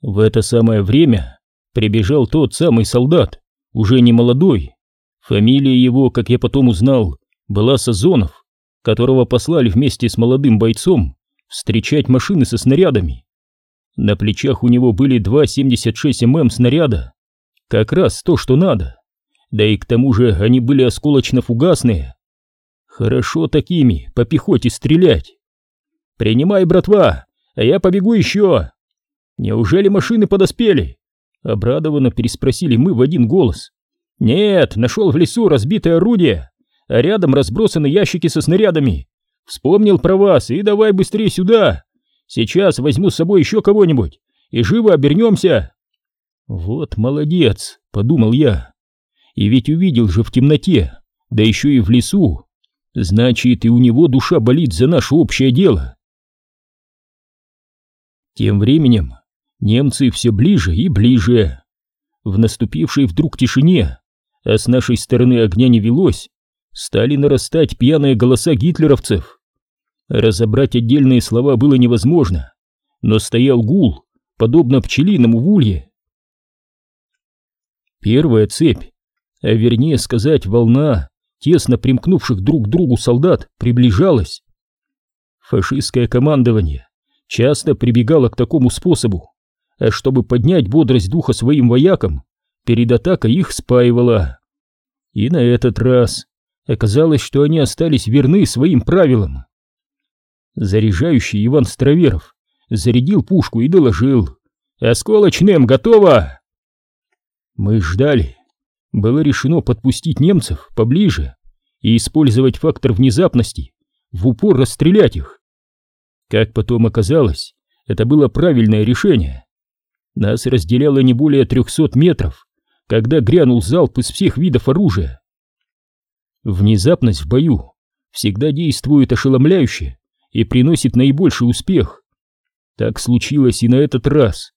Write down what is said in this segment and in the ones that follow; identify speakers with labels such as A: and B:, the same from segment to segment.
A: В это самое время прибежал тот самый солдат, уже не молодой. Фамилия его, как я потом узнал, была Сазонов, которого послали вместе с молодым бойцом встречать машины со снарядами. На плечах у него были два 76 мм снаряда, как раз то, что надо. Да и к тому же они были осколочно-фугасные. Хорошо такими по пехоте стрелять. «Принимай, братва, а я побегу еще!» «Неужели машины подоспели?» Обрадованно переспросили мы в один голос. «Нет, нашел в лесу разбитое орудие, а рядом разбросаны ящики со снарядами. Вспомнил про вас и давай быстрее сюда. Сейчас возьму с собой еще кого-нибудь и живо обернемся». «Вот молодец», — подумал я. «И ведь увидел же в темноте, да еще и в лесу. Значит, и у него душа болит за наше общее дело». Тем временем немцы все ближе и ближе. В наступившей вдруг тишине, а с нашей стороны огня не велось, стали нарастать пьяные голоса гитлеровцев. Разобрать отдельные слова было невозможно, но стоял гул, подобно пчелиному в улье. Первая цепь, а вернее сказать волна, тесно примкнувших друг к другу солдат, приближалась. Фашистское командование часто прибегало к такому способу, а чтобы поднять бодрость духа своим воякам, перед атакой их спаивало. И на этот раз оказалось, что они остались верны своим правилам. Заряжающий Иван Строверов зарядил пушку и доложил «Осколочным готово!» Мы ждали. Было решено подпустить немцев поближе и использовать фактор внезапности, в упор расстрелять их. Как потом оказалось, это было правильное решение. Нас разделяло не более трехсот метров, когда грянул залп из всех видов оружия. Внезапность в бою всегда действует ошеломляюще и приносит наибольший успех. Так случилось и на этот раз.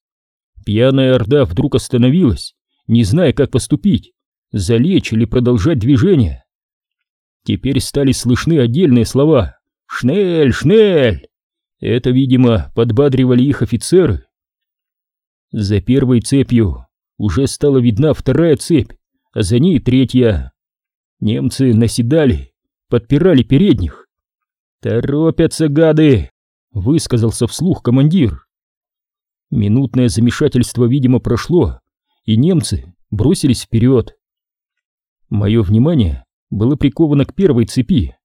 A: Пьяная орда вдруг остановилась, не зная, как поступить, залечь или продолжать движение. Теперь стали слышны отдельные слова «Шнель! Шнель!» Это, видимо, подбадривали их офицеры. За первой цепью уже стала видна вторая цепь, а за ней третья. Немцы наседали, подпирали передних. «Торопятся, гады!» — высказался вслух командир. Минутное замешательство, видимо, прошло, и немцы бросились вперед. Мое внимание было приковано к первой цепи,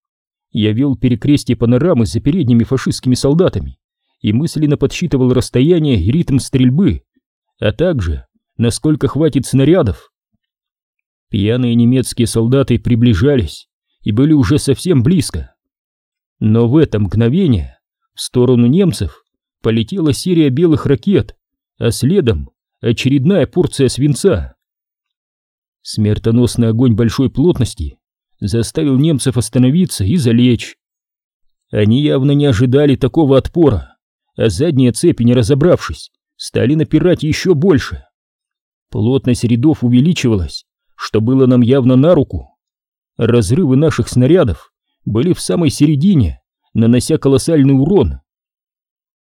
A: я вел перекрестие панорамы за передними фашистскими солдатами и мысленно подсчитывал расстояние и ритм стрельбы, а также насколько хватит снарядов. Пьяные немецкие солдаты приближались и были уже совсем близко. Но в это мгновение в сторону немцев полетела серия белых ракет, а следом очередная порция свинца. Смертоносный огонь большой плотности заставил немцев остановиться и залечь. Они явно не ожидали такого отпора, а задние цепи, не разобравшись, стали напирать еще больше. Плотность рядов увеличивалась, что было нам явно на руку. Разрывы наших снарядов были в самой середине, нанося колоссальный урон.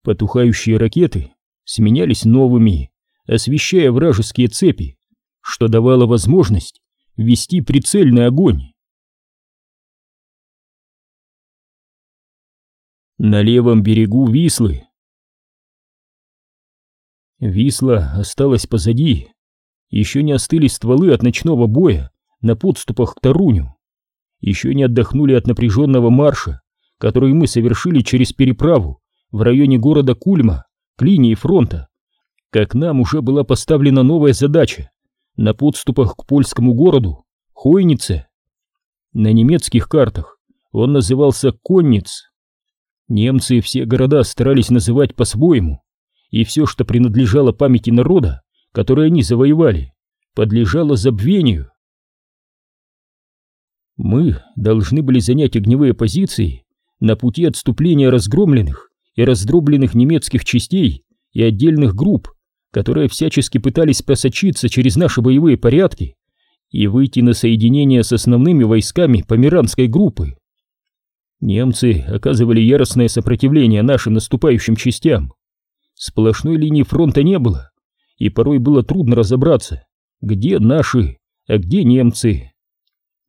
A: Потухающие ракеты сменялись новыми, освещая вражеские цепи, что давало возможность вести прицельный огонь. на левом берегу Вислы. Висла осталась позади. Еще не остыли стволы от ночного боя на подступах к Таруню. Еще не отдохнули от напряженного марша, который мы совершили через переправу в районе города Кульма к линии фронта. Как нам уже была поставлена новая задача на подступах к польскому городу Хойнице. На немецких картах он назывался Конниц. Немцы все города старались называть по-своему, и все, что принадлежало памяти народа, который они завоевали, подлежало забвению. Мы должны были занять огневые позиции на пути отступления разгромленных и раздробленных немецких частей и отдельных групп, которые всячески пытались просочиться через наши боевые порядки и выйти на соединение с основными войсками померанской группы. Немцы оказывали яростное сопротивление нашим наступающим частям. Сплошной линии фронта не было, и порой было трудно разобраться, где наши, а где немцы.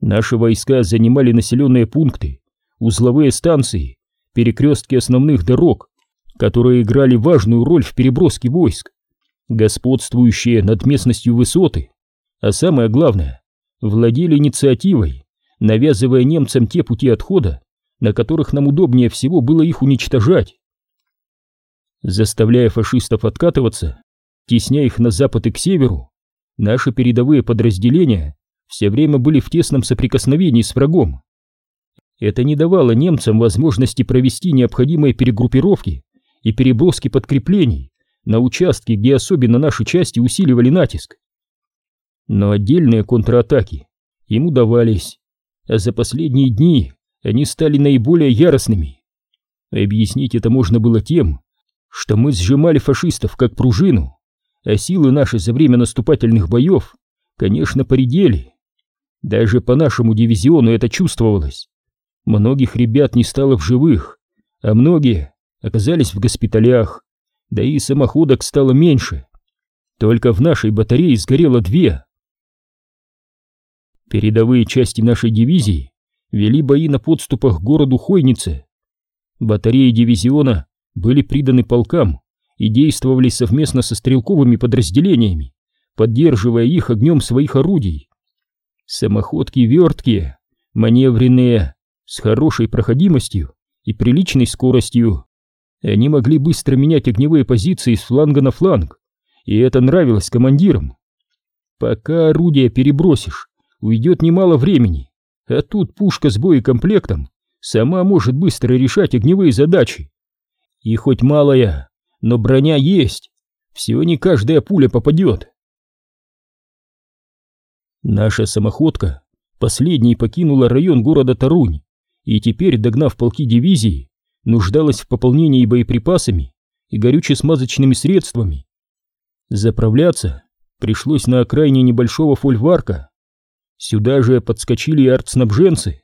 A: Наши войска занимали населенные пункты, узловые станции, перекрестки основных дорог, которые играли важную роль в переброске войск, господствующие над местностью высоты, а самое главное, владели инициативой, навязывая немцам те пути отхода, на которых нам удобнее всего было их уничтожать. Заставляя фашистов откатываться, тесня их на запад и к северу, наши передовые подразделения все время были в тесном соприкосновении с врагом. Это не давало немцам возможности провести необходимые перегруппировки и переброски подкреплений на участки, где особенно наши части усиливали натиск. Но отдельные контратаки им удавались, а за последние дни они стали наиболее яростными. Объяснить это можно было тем, что мы сжимали фашистов как пружину, а силы наши за время наступательных боев, конечно, поредели. Даже по нашему дивизиону это чувствовалось. Многих ребят не стало в живых, а многие оказались в госпиталях, да и самоходок стало меньше. Только в нашей батарее сгорело две. Передовые части нашей дивизии вели бои на подступах к городу Хойнице. Батареи дивизиона были приданы полкам и действовали совместно со стрелковыми подразделениями, поддерживая их огнем своих орудий. Самоходки верткие, маневренные, с хорошей проходимостью и приличной скоростью. Они могли быстро менять огневые позиции с фланга на фланг, и это нравилось командирам. Пока орудие перебросишь, уйдет немало времени, а тут пушка с боекомплектом сама может быстро решать огневые задачи. И хоть малая, но броня есть. Все не каждая пуля попадет. Наша самоходка последней покинула район города Тарунь и теперь, догнав полки дивизии, нуждалась в пополнении боеприпасами и горюче-смазочными средствами. Заправляться пришлось на окраине небольшого фольварка. Сюда же подскочили артснабженцы.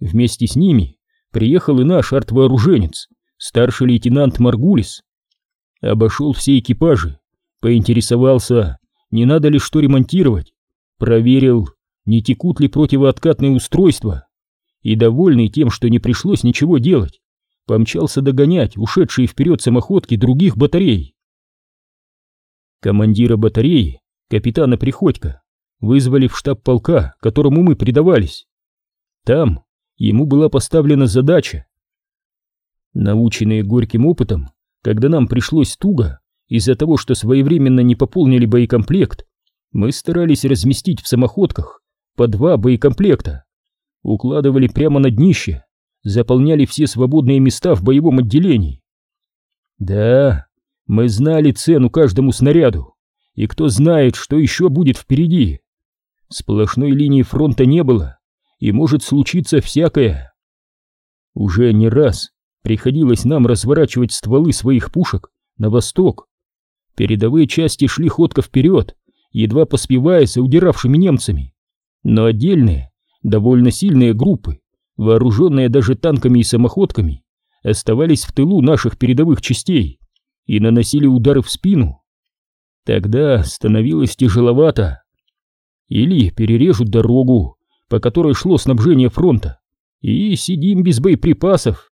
A: Вместе с ними приехал и наш артвооруженец, старший лейтенант Маргулис. Обошел все экипажи, поинтересовался, не надо ли что ремонтировать, проверил, не текут ли противооткатные устройства, и, довольный тем, что не пришлось ничего делать, помчался догонять ушедшие вперед самоходки других батарей. Командира батареи, капитана Приходько, вызвали в штаб полка, которому мы предавались. Там ему была поставлена задача Наученные горьким опытом, когда нам пришлось туго из-за того, что своевременно не пополнили боекомплект, мы старались разместить в самоходках по два боекомплекта, укладывали прямо на днище, заполняли все свободные места в боевом отделении. Да, мы знали цену каждому снаряду, и кто знает, что еще будет впереди. Сплошной линии фронта не было, и может случиться всякое. Уже не раз приходилось нам разворачивать стволы своих пушек на восток. Передовые части шли ходко вперед, едва поспевая за удиравшими немцами. Но отдельные, довольно сильные группы, вооруженные даже танками и самоходками, оставались в тылу наших передовых частей и наносили удары в спину. Тогда становилось тяжеловато. Или перережут дорогу, по которой шло снабжение фронта, и сидим без боеприпасов.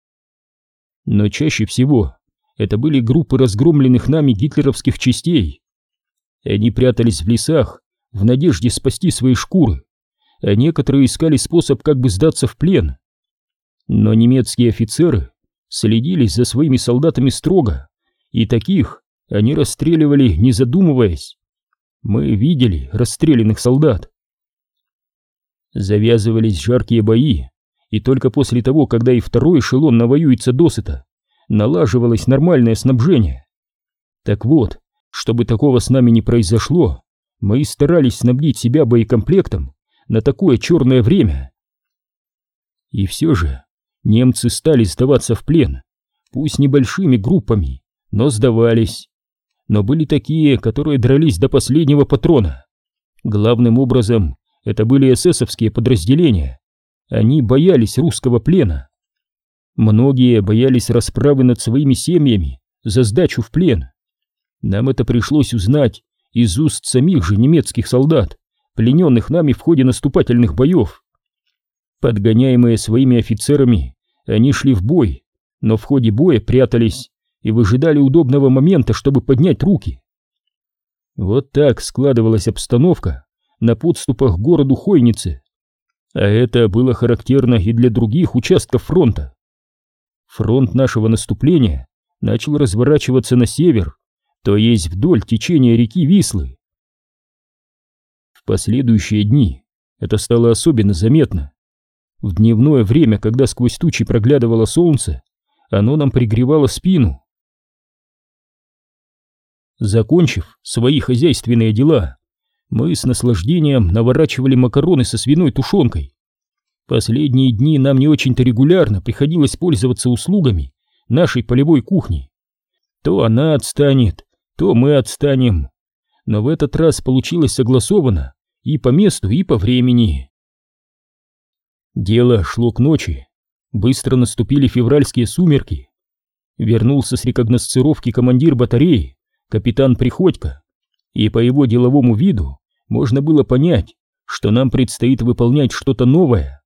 A: Но чаще всего это были группы разгромленных нами гитлеровских частей. Они прятались в лесах в надежде спасти свои шкуры, а некоторые искали способ как бы сдаться в плен. Но немецкие офицеры следили за своими солдатами строго, и таких они расстреливали, не задумываясь. Мы видели расстрелянных солдат. Завязывались жаркие бои, и только после того, когда и второй эшелон навоюется досыта, налаживалось нормальное снабжение. Так вот, чтобы такого с нами не произошло, мы и старались снабдить себя боекомплектом на такое черное время. И все же немцы стали сдаваться в плен, пусть небольшими группами, но сдавались. Но были такие, которые дрались до последнего патрона. Главным образом это были эсэсовские подразделения, они боялись русского плена. Многие боялись расправы над своими семьями за сдачу в плен. Нам это пришлось узнать из уст самих же немецких солдат, плененных нами в ходе наступательных боев. Подгоняемые своими офицерами, они шли в бой, но в ходе боя прятались и выжидали удобного момента, чтобы поднять руки. Вот так складывалась обстановка на подступах к городу Хойнице. А это было характерно и для других участков фронта. Фронт нашего наступления начал разворачиваться на север, то есть вдоль течения реки Вислы. В последующие дни это стало особенно заметно. В дневное время, когда сквозь тучи проглядывало солнце, оно нам пригревало спину. Закончив свои хозяйственные дела, мы с наслаждением наворачивали макароны со свиной тушенкой. Последние дни нам не очень-то регулярно приходилось пользоваться услугами нашей полевой кухни. То она отстанет, то мы отстанем. Но в этот раз получилось согласованно и по месту, и по времени. Дело шло к ночи. Быстро наступили февральские сумерки. Вернулся с рекогносцировки командир батареи, капитан Приходько, и по его деловому виду можно было понять, что нам предстоит выполнять что-то новое.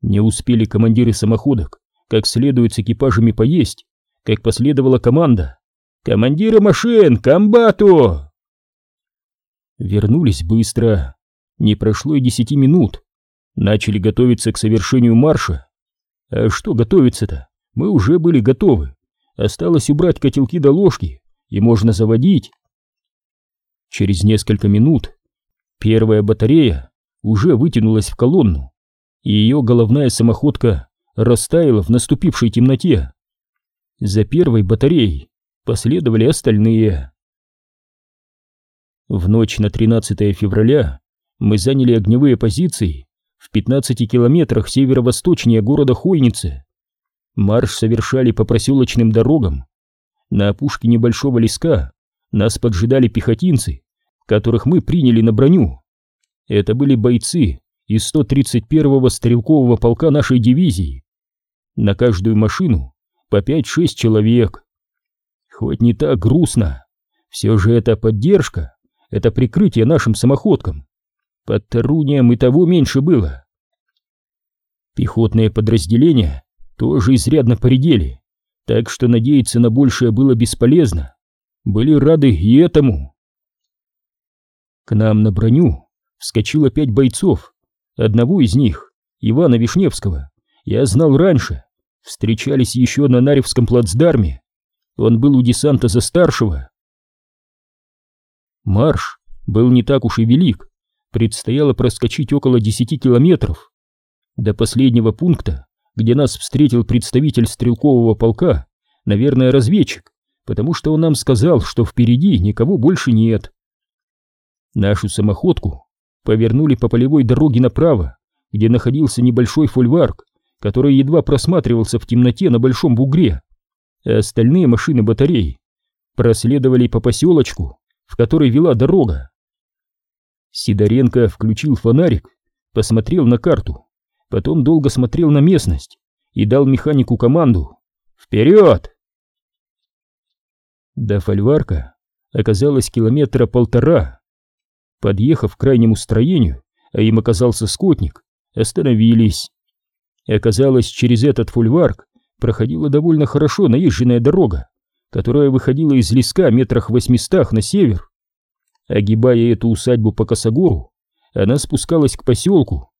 A: Не успели командиры самоходок как следует с экипажами поесть, как последовала команда «Командиры машин, комбату!» Вернулись быстро, не прошло и десяти минут, начали готовиться к совершению марша. А что готовиться-то? Мы уже были готовы, осталось убрать котелки до ложки, и можно заводить. Через несколько минут первая батарея уже вытянулась в колонну, и ее головная самоходка растаяла в наступившей темноте. За первой батареей последовали остальные. В ночь на 13 февраля мы заняли огневые позиции в 15 километрах северо-восточнее города Хойницы. Марш совершали по проселочным дорогам, на опушке небольшого леска нас поджидали пехотинцы, которых мы приняли на броню. Это были бойцы из 131-го стрелкового полка нашей дивизии. На каждую машину по 5-6 человек. Хоть не так грустно, все же это поддержка, это прикрытие нашим самоходкам. Под Тарунием и того меньше было. Пехотные подразделения тоже изрядно поредели так что надеяться на большее было бесполезно. Были рады и этому. К нам на броню вскочило пять бойцов. Одного из них, Ивана Вишневского, я знал раньше. Встречались еще на Наревском плацдарме. Он был у десанта за старшего. Марш был не так уж и велик. Предстояло проскочить около десяти километров. До последнего пункта где нас встретил представитель стрелкового полка, наверное, разведчик, потому что он нам сказал, что впереди никого больше нет. Нашу самоходку повернули по полевой дороге направо, где находился небольшой фольварк, который едва просматривался в темноте на большом бугре, а остальные машины батареи проследовали по поселочку, в который вела дорога. Сидоренко включил фонарик, посмотрел на карту потом долго смотрел на местность и дал механику команду «Вперед!». До фольварка оказалось километра полтора. Подъехав к крайнему строению, а им оказался скотник, остановились. Оказалось, через этот фольварк проходила довольно хорошо наезженная дорога, которая выходила из леска метрах восьмистах на север. Огибая эту усадьбу по косогору, она спускалась к поселку,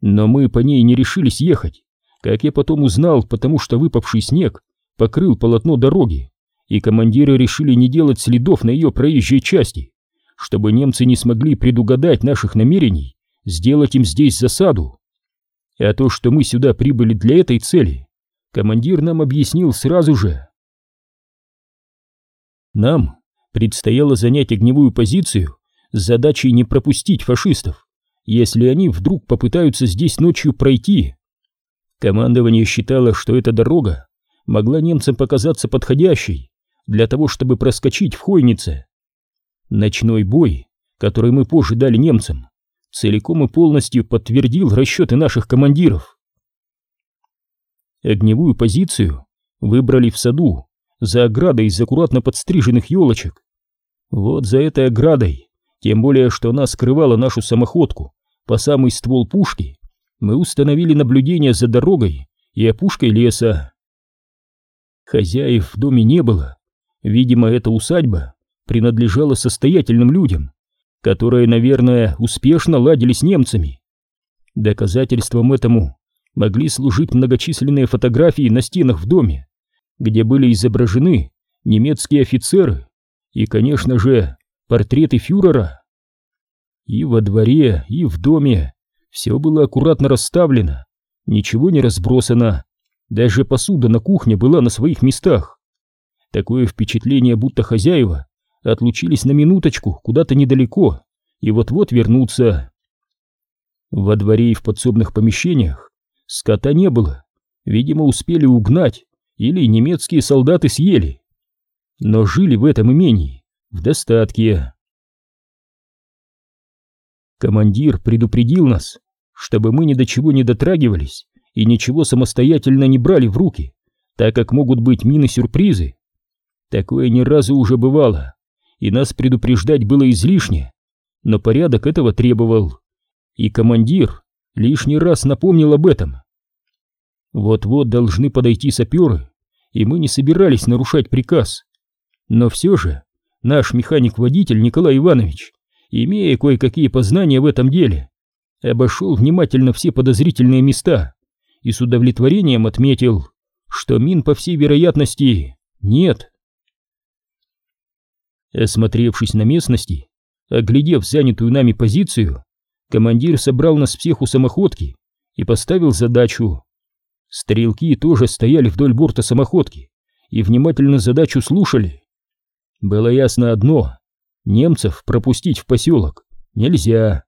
A: но мы по ней не решились ехать, как я потом узнал, потому что выпавший снег покрыл полотно дороги, и командиры решили не делать следов на ее проезжей части, чтобы немцы не смогли предугадать наших намерений сделать им здесь засаду. А то, что мы сюда прибыли для этой цели, командир нам объяснил сразу же. Нам предстояло занять огневую позицию с задачей не пропустить фашистов, если они вдруг попытаются здесь ночью пройти. Командование считало, что эта дорога могла немцам показаться подходящей для того, чтобы проскочить в Хойнице. Ночной бой, который мы позже дали немцам, целиком и полностью подтвердил расчеты наших командиров. Огневую позицию выбрали в саду, за оградой из аккуратно подстриженных елочек. Вот за этой оградой, тем более, что она скрывала нашу самоходку по самый ствол пушки, мы установили наблюдение за дорогой и опушкой леса. Хозяев в доме не было. Видимо, эта усадьба принадлежала состоятельным людям, которые, наверное, успешно ладили с немцами. Доказательством этому могли служить многочисленные фотографии на стенах в доме, где были изображены немецкие офицеры и, конечно же, портреты фюрера. И во дворе, и в доме все было аккуратно расставлено, ничего не разбросано, даже посуда на кухне была на своих местах. Такое впечатление, будто хозяева отлучились на минуточку куда-то недалеко и вот-вот вернутся. Во дворе и в подсобных помещениях скота не было, видимо, успели угнать или немецкие солдаты съели. Но жили в этом имении в достатке. Командир предупредил нас, чтобы мы ни до чего не дотрагивались и ничего самостоятельно не брали в руки, так как могут быть мины-сюрпризы. Такое ни разу уже бывало, и нас предупреждать было излишне, но порядок этого требовал, и командир лишний раз напомнил об этом. Вот-вот должны подойти саперы, и мы не собирались нарушать приказ. Но все же наш механик-водитель Николай Иванович, имея кое-какие познания в этом деле, обошел внимательно все подозрительные места и с удовлетворением отметил, что мин, по всей вероятности, нет. Осмотревшись на местности, оглядев занятую нами позицию, командир собрал нас всех у самоходки и поставил задачу. Стрелки тоже стояли вдоль борта самоходки и внимательно задачу слушали. Было ясно одно — немцев пропустить в поселок нельзя,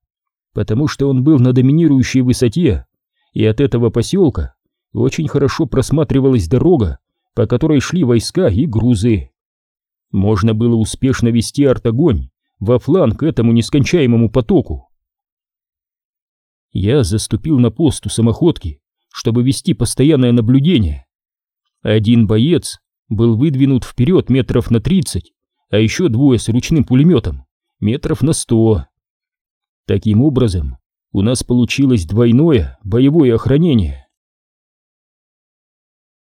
A: потому что он был на доминирующей высоте, и от этого поселка очень хорошо просматривалась дорога, по которой шли войска и грузы. Можно было успешно вести артогонь во фланг этому нескончаемому потоку. Я заступил на пост у самоходки, чтобы вести постоянное наблюдение. Один боец был выдвинут вперед метров на тридцать, а еще двое с ручным пулеметом метров на сто. Таким образом, у нас получилось двойное боевое охранение.